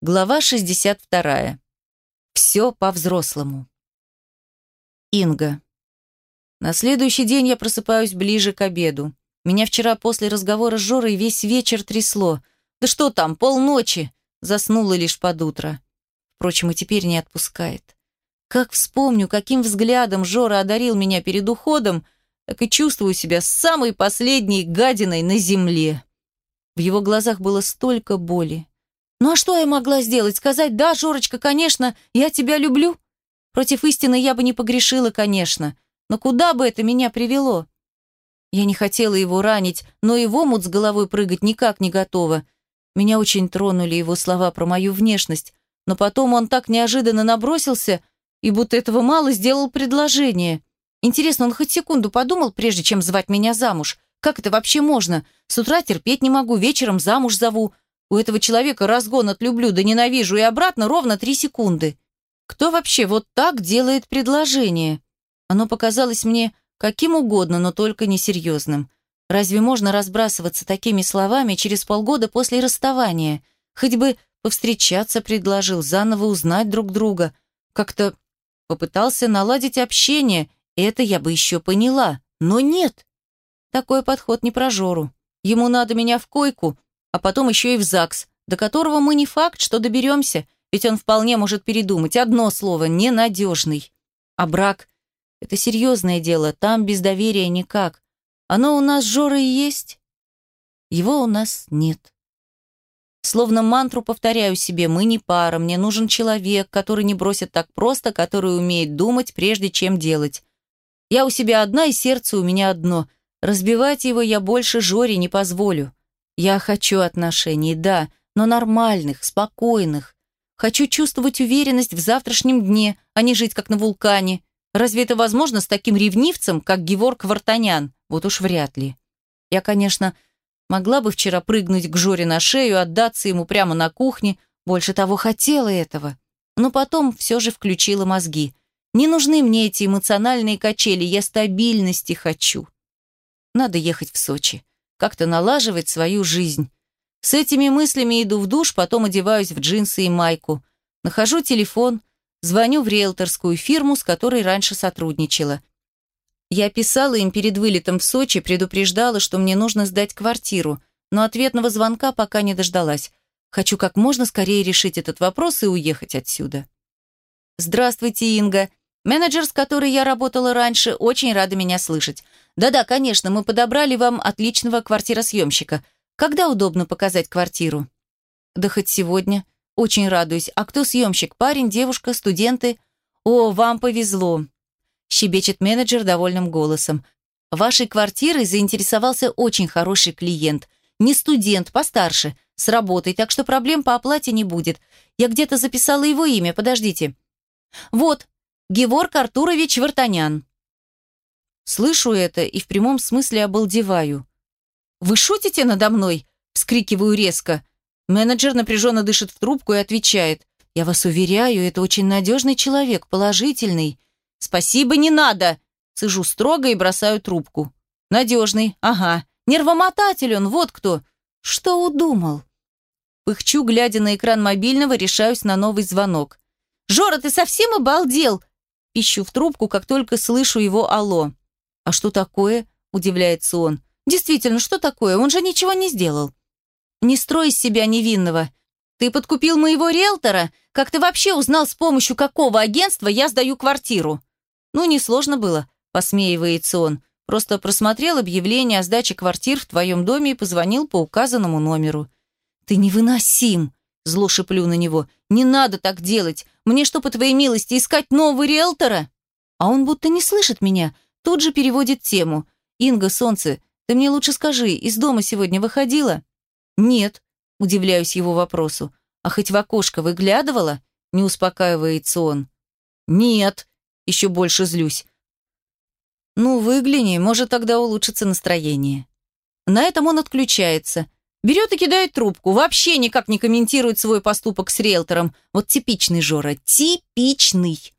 Глава 62. Все по-взрослому. Инга. На следующий день я просыпаюсь ближе к обеду. Меня вчера после разговора с Жорой весь вечер трясло. Да что там, полночи. Заснула лишь под утро. Впрочем, и теперь не отпускает. Как вспомню, каким взглядом Жора одарил меня перед уходом, так и чувствую себя самой последней гадиной на земле. В его глазах было столько боли, ну а что я могла сделать? Сказать, да, Жорочка, конечно, я тебя люблю? Против истины я бы не погрешила, конечно. Но куда бы это меня привело? Я не хотела его ранить, но и в омут с головой прыгать никак не готова. Меня очень тронули его слова про мою внешность, но потом он так неожиданно набросился и будто этого мало сделал предложение. Интересно, он хоть секунду подумал, прежде чем звать меня замуж? Как это вообще можно? С утра терпеть не могу, вечером замуж зову. У этого человека разгон от люблю да ненавижу и обратно ровно три секунды. Кто вообще вот так делает предложение? Оно показалось мне каким угодно, но только несерьезным. Разве можно разбрасываться такими словами через полгода после расставания? Хоть бы повстречаться предложил, заново узнать друг друга. Как-то попытался наладить общение, это я бы еще поняла. Но нет. Такой подход не про Жору. Ему надо меня в койку, а потом еще и в ЗАГС, до которого мы не факт, что доберемся, ведь он вполне может передумать. Одно слово – ненадежный. А брак – это серьезное дело, там без доверия никак. Оно у нас, Жора, и есть. Его у нас нет. Словно мантру повторяю себе, мы не пара, мне нужен человек, который не бросит так просто, который умеет думать, прежде чем делать. Я у себя одна, и сердце у меня одно. Разбивать его я больше Жоре не позволю. Я хочу отношений, да, но нормальных, спокойных. Хочу чувствовать уверенность в завтрашнем дне, а не жить как на вулкане. Разве это возможно с таким ревнивцем, как Геворг Вартанян? Вот уж вряд ли. Я, конечно, могла бы вчера прыгнуть к Жоре на шею, отдаться ему прямо на кухне, больше того хотела этого. Но потом все же включила мозги. Не нужны мне эти эмоциональные качели, я стабильности хочу. Надо ехать в Сочи как-то налаживать свою жизнь. С этими мыслями иду в душ, потом одеваюсь в джинсы и майку. Нахожу телефон, звоню в риэлторскую фирму, с которой раньше сотрудничала. Я писала им перед вылетом в Сочи, предупреждала, что мне нужно сдать квартиру, но ответного звонка пока не дождалась. Хочу как можно скорее решить этот вопрос и уехать отсюда. «Здравствуйте, Инга. Менеджер, с которой я работала раньше, очень рада меня слышать. Да-да, конечно, мы подобрали вам отличного квартиросъемщика. Когда удобно показать квартиру? Да хоть сегодня. Очень радуюсь. А кто съемщик? Парень, девушка, студенты? О, вам повезло. Щебечет менеджер довольным голосом. Вашей квартирой заинтересовался очень хороший клиент. Не студент, постарше, с работой, так что проблем по оплате не будет. Я где-то записала его имя, подождите. Вот, Геворг Артурович Вартанян. Слышу это и в прямом смысле обалдеваю. «Вы шутите надо мной?» – вскрикиваю резко. Менеджер напряженно дышит в трубку и отвечает. «Я вас уверяю, это очень надежный человек, положительный». «Спасибо, не надо!» – цежу строго и бросаю трубку. «Надежный, ага. Нервомотатель он, вот кто. Что удумал?» Пыхчу, глядя на экран мобильного, решаюсь на новый звонок. «Жора, ты совсем обалдел?» Пищу в трубку, как только слышу его «Алло». «А что такое?» – удивляется он. «Действительно, что такое? Он же ничего не сделал». «Не строй из себя невинного. Ты подкупил моего риэлтора? Как ты вообще узнал, с помощью какого агентства я сдаю квартиру?» «Ну, несложно было», – посмеивается он. «Просто просмотрел объявление о сдаче квартир в твоем доме и позвонил по указанному номеру». «Ты невыносим!» – зло шеплю на него. «Не надо так делать! Мне что, по твоей милости, искать нового риэлтора?» А он будто не слышит меня – Тут же переводит тему. «Инга, солнце, ты мне лучше скажи, из дома сегодня выходила?» «Нет», – удивляюсь его вопросу. «А хоть в окошко выглядывала?» – не успокаивается он. «Нет», – еще больше злюсь. «Ну, выгляни, может, тогда улучшится настроение». На этом он отключается. Берет и кидает трубку. Вообще никак не комментирует свой поступок с риэлтором. Вот типичный Жора. Типичный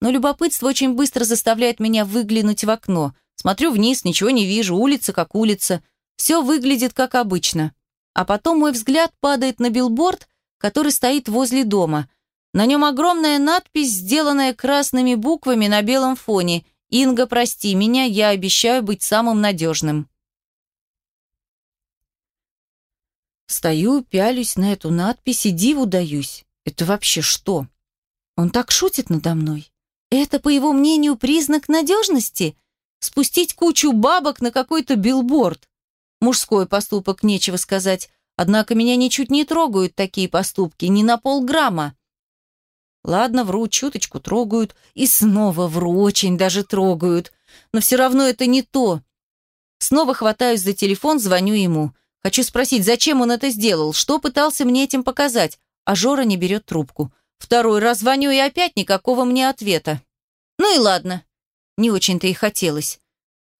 но любопытство очень быстро заставляет меня выглянуть в окно. Смотрю вниз, ничего не вижу, улица как улица. Все выглядит как обычно. А потом мой взгляд падает на билборд, который стоит возле дома. На нем огромная надпись, сделанная красными буквами на белом фоне. «Инга, прости меня, я обещаю быть самым надежным». Стою, пялюсь на эту надпись и диву даюсь. Это вообще что? Он так шутит надо мной. Это, по его мнению, признак надежности? Спустить кучу бабок на какой-то билборд. Мужской поступок, нечего сказать. Однако меня ничуть не трогают такие поступки, ни на полграмма. Ладно, вру, чуточку трогают. И снова вру, очень даже трогают. Но все равно это не то. Снова хватаюсь за телефон, звоню ему. Хочу спросить, зачем он это сделал, что пытался мне этим показать, а Жора не берет трубку. Второй раз звоню и опять никакого мне ответа. Ну и ладно. Не очень-то и хотелось.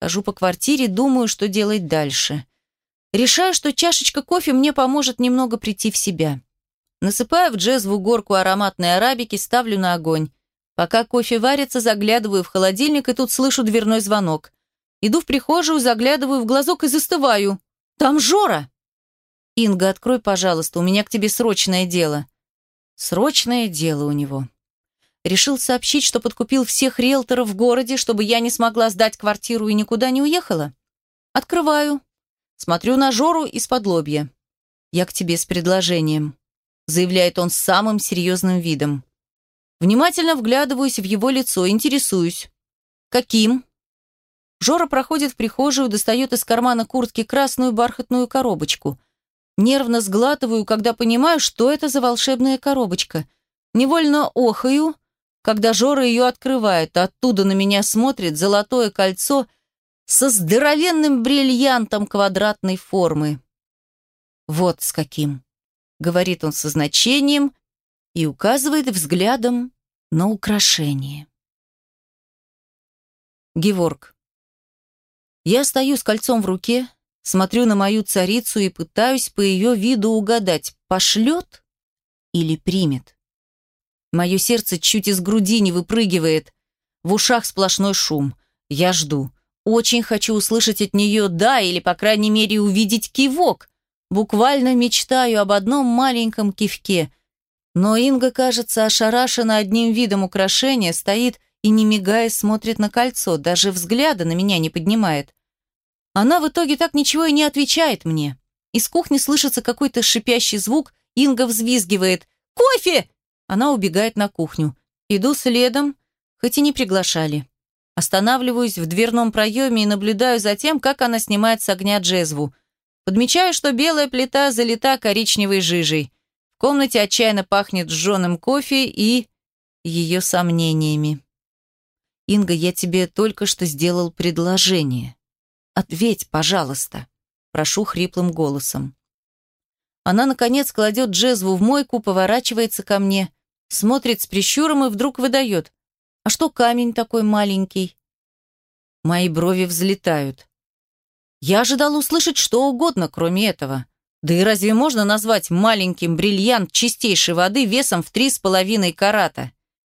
Хожу по квартире, думаю, что делать дальше. Решаю, что чашечка кофе мне поможет немного прийти в себя. Насыпаю в джезву горку ароматной арабики, ставлю на огонь. Пока кофе варится, заглядываю в холодильник и тут слышу дверной звонок. Иду в прихожую, заглядываю в глазок и застываю. Там Жора!» «Инга, открой, пожалуйста, у меня к тебе срочное дело». Срочное дело у него. Решил сообщить, что подкупил всех риэлторов в городе, чтобы я не смогла сдать квартиру и никуда не уехала. Открываю. Смотрю на Жору из-под лобья. «Я к тебе с предложением», — заявляет он с самым серьезным видом. Внимательно вглядываюсь в его лицо, интересуюсь. «Каким?» Жора проходит в прихожую, достает из кармана куртки красную бархатную коробочку. Нервно сглатываю, когда понимаю, что это за волшебная коробочка. Невольно охаю, когда Жора ее открывает, а оттуда на меня смотрит золотое кольцо со здоровенным бриллиантом квадратной формы. «Вот с каким», — говорит он со значением и указывает взглядом на украшение. Геворг. Я стою с кольцом в руке, смотрю на мою царицу и пытаюсь по ее виду угадать, пошлет или примет. Мое сердце чуть из груди не выпрыгивает, в ушах сплошной шум. Я жду. Очень хочу услышать от нее «да» или, по крайней мере, увидеть кивок. Буквально мечтаю об одном маленьком кивке. Но Инга, кажется, ошарашена одним видом украшения, стоит и, не мигая, смотрит на кольцо, даже взгляда на меня не поднимает. Она в итоге так ничего и не отвечает мне. Из кухни слышится какой-то шипящий звук, Инга взвизгивает «Кофе!» Она убегает на кухню. Иду следом, хоть и не приглашали. Останавливаюсь в дверном проеме и наблюдаю за тем, как она снимает с огня джезву. Подмечаю, что белая плита залита коричневой жижей. В комнате отчаянно пахнет сжженным кофе и... ее сомнениями. «Инга, я тебе только что сделал предложение. Ответь, пожалуйста», — прошу хриплым голосом. Она, наконец, кладет джезву в мойку, поворачивается ко мне, смотрит с прищуром и вдруг выдает. «А что камень такой маленький?» Мои брови взлетают. Я ожидал услышать что угодно, кроме этого. Да и разве можно назвать маленьким бриллиант чистейшей воды весом в три с половиной карата?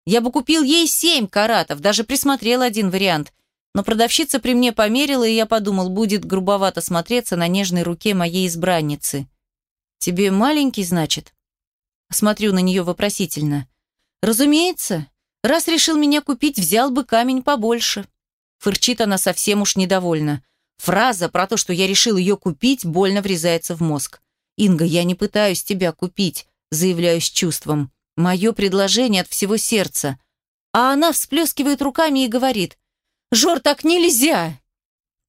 Я бы купил ей семь каратов, даже присмотрел один вариант. Но продавщица при мне померила, и я подумал, будет грубовато смотреться на нежной руке моей избранницы. «Тебе маленький, значит?» Смотрю на нее вопросительно. «Разумеется. Раз решил меня купить, взял бы камень побольше». Фырчит она совсем уж недовольна. Фраза про то, что я решил ее купить, больно врезается в мозг. «Инга, я не пытаюсь тебя купить», заявляю с чувством. Мое предложение от всего сердца. А она всплескивает руками и говорит, «Жор, так нельзя!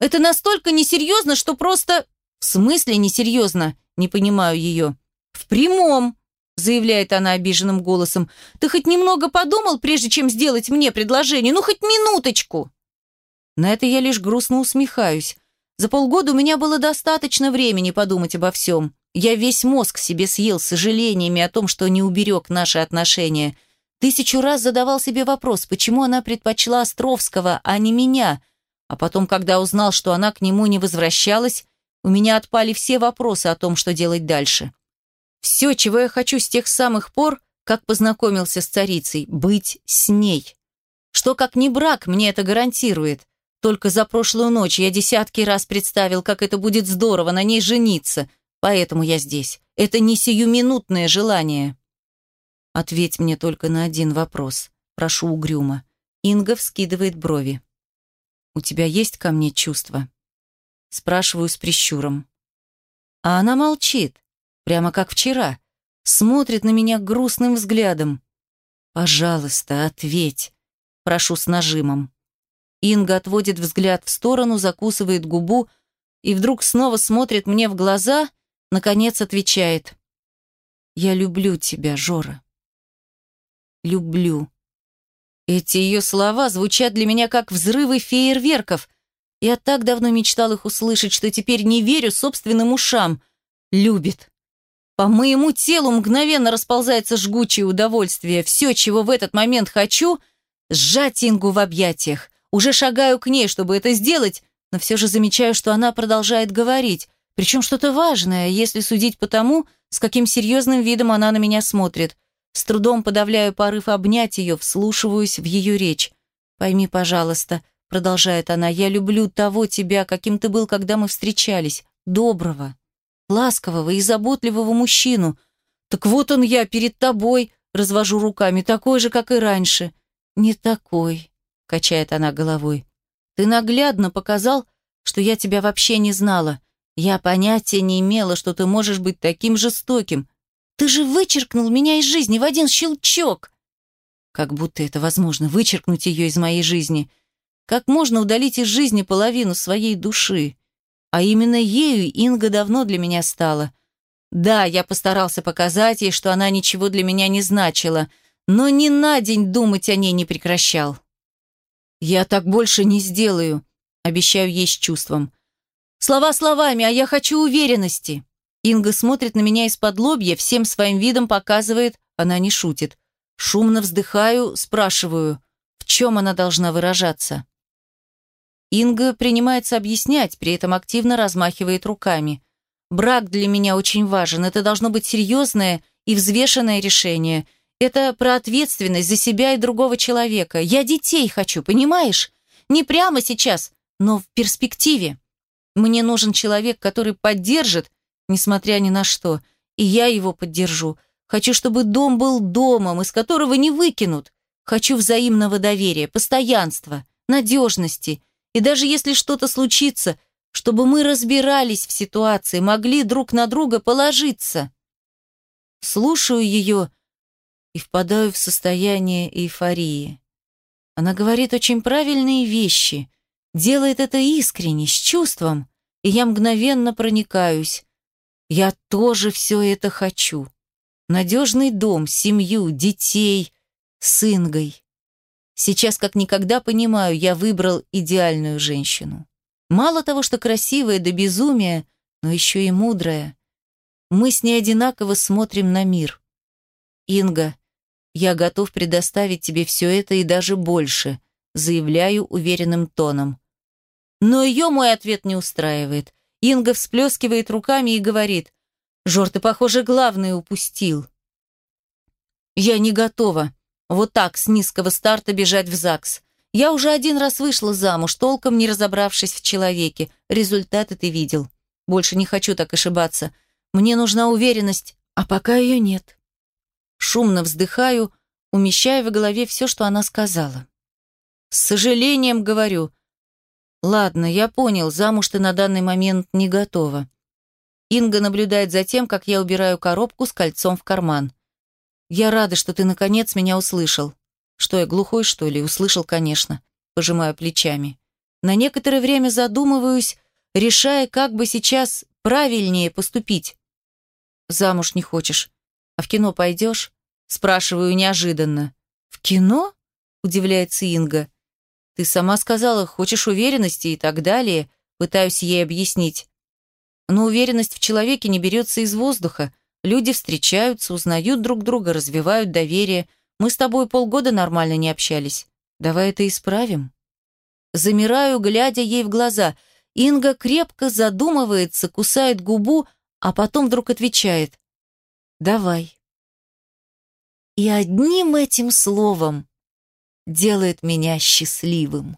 Это настолько несерьезно, что просто...» «В смысле несерьезно?» Не понимаю ее. «В прямом!» заявляет она обиженным голосом. «Ты хоть немного подумал, прежде чем сделать мне предложение? Ну, хоть минуточку!» На это я лишь грустно усмехаюсь. За полгода у меня было достаточно времени подумать обо всем. Я весь мозг себе съел сожалениями о том, что не уберег наши отношения. Тысячу раз задавал себе вопрос, почему она предпочла Островского, а не меня. А потом, когда узнал, что она к нему не возвращалась, у меня отпали все вопросы о том, что делать дальше. Все, чего я хочу с тех самых пор, как познакомился с царицей, быть с ней. Что как не брак мне это гарантирует. Только за прошлую ночь я десятки раз представил, как это будет здорово на ней жениться – Поэтому я здесь. Это не сиюминутное желание. Ответь мне только на один вопрос. Прошу угрюмо. Инга вскидывает брови. «У тебя есть ко мне чувства?» Спрашиваю с прищуром. А она молчит, прямо как вчера. Смотрит на меня грустным взглядом. «Пожалуйста, ответь», — прошу с нажимом. Инга отводит взгляд в сторону, закусывает губу и вдруг снова смотрит мне в глаза, наконец отвечает. «Я люблю тебя, Жора. Люблю». Эти ее слова звучат для меня как взрывы фейерверков. Я так давно мечтал их услышать, что теперь не верю собственным ушам. Любит. По моему телу мгновенно расползается жгучее удовольствие. Все, чего в этот момент хочу — сжать Ингу в объятиях. Уже шагаю к ней, чтобы это сделать, но все же замечаю, что она продолжает говорить, причем что-то важное, если судить по тому, с каким серьезным видом она на меня смотрит. С трудом подавляю порыв обнять ее, вслушиваюсь в ее речь. «Пойми, пожалуйста», — продолжает она, — «я люблю того тебя, каким ты был, когда мы встречались, доброго, ласкового и заботливого мужчину. Так вот он я перед тобой», — развожу руками, — «такой же, как и раньше». «Не такой», — качает она головой. «Ты наглядно показал, что я тебя вообще не знала. Я понятия не имела, что ты можешь быть таким жестоким, ты же вычеркнул меня из жизни в один щелчок. Как будто это возможно, вычеркнуть ее из моей жизни. Как можно удалить из жизни половину своей души? А именно ею Инга давно для меня стала. Да, я постарался показать ей, что она ничего для меня не значила, но ни на день думать о ней не прекращал. «Я так больше не сделаю», — обещаю ей с чувством. «Слова словами, а я хочу уверенности». Инга смотрит на меня из-под лобья, всем своим видом показывает, она не шутит. Шумно вздыхаю, спрашиваю, в чем она должна выражаться. Инга принимается объяснять, при этом активно размахивает руками. Брак для меня очень важен, это должно быть серьезное и взвешенное решение. Это про ответственность за себя и другого человека. Я детей хочу, понимаешь? Не прямо сейчас, но в перспективе. Мне нужен человек, который поддержит несмотря ни на что. И я его поддержу. Хочу, чтобы дом был домом, из которого не выкинут. Хочу взаимного доверия, постоянства, надежности. И даже если что-то случится, чтобы мы разбирались в ситуации, могли друг на друга положиться. Слушаю ее и впадаю в состояние эйфории. Она говорит очень правильные вещи, делает это искренне, с чувством, и я мгновенно проникаюсь. Я тоже все это хочу. Надежный дом, семью, детей, с Ингой. Сейчас как никогда понимаю, я выбрал идеальную женщину. Мало того, что красивая до безумия, но еще и мудрая. Мы с ней одинаково смотрим на мир. Инга, я готов предоставить тебе все это и даже больше, заявляю уверенным тоном. Но ее мой ответ не устраивает. Инга всплескивает руками и говорит, «Жор, ты, похоже, главное упустил». Я не готова вот так с низкого старта бежать в ЗАГС. Я уже один раз вышла замуж, толком не разобравшись в человеке. Результаты ты видел. Больше не хочу так ошибаться. Мне нужна уверенность, а пока ее нет. Шумно вздыхаю, умещая в голове все, что она сказала. С сожалением говорю, «Ладно, я понял, замуж ты на данный момент не готова». Инга наблюдает за тем, как я убираю коробку с кольцом в карман. «Я рада, что ты наконец меня услышал». «Что, я глухой, что ли?» «Услышал, конечно». Пожимаю плечами. На некоторое время задумываюсь, решая, как бы сейчас правильнее поступить. «Замуж не хочешь. А в кино пойдешь?» Спрашиваю неожиданно. «В кино?» – удивляется Инга. Ты сама сказала, хочешь уверенности и так далее. Пытаюсь ей объяснить. Но уверенность в человеке не берется из воздуха. Люди встречаются, узнают друг друга, развивают доверие. Мы с тобой полгода нормально не общались. Давай это исправим. Замираю, глядя ей в глаза. Инга крепко задумывается, кусает губу, а потом вдруг отвечает. «Давай». И одним этим словом делает меня счастливым.